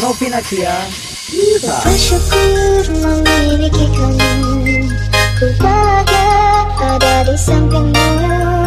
Novina Kia Bersyukur memiliki kamu Ku bahagia ada di sampingmu.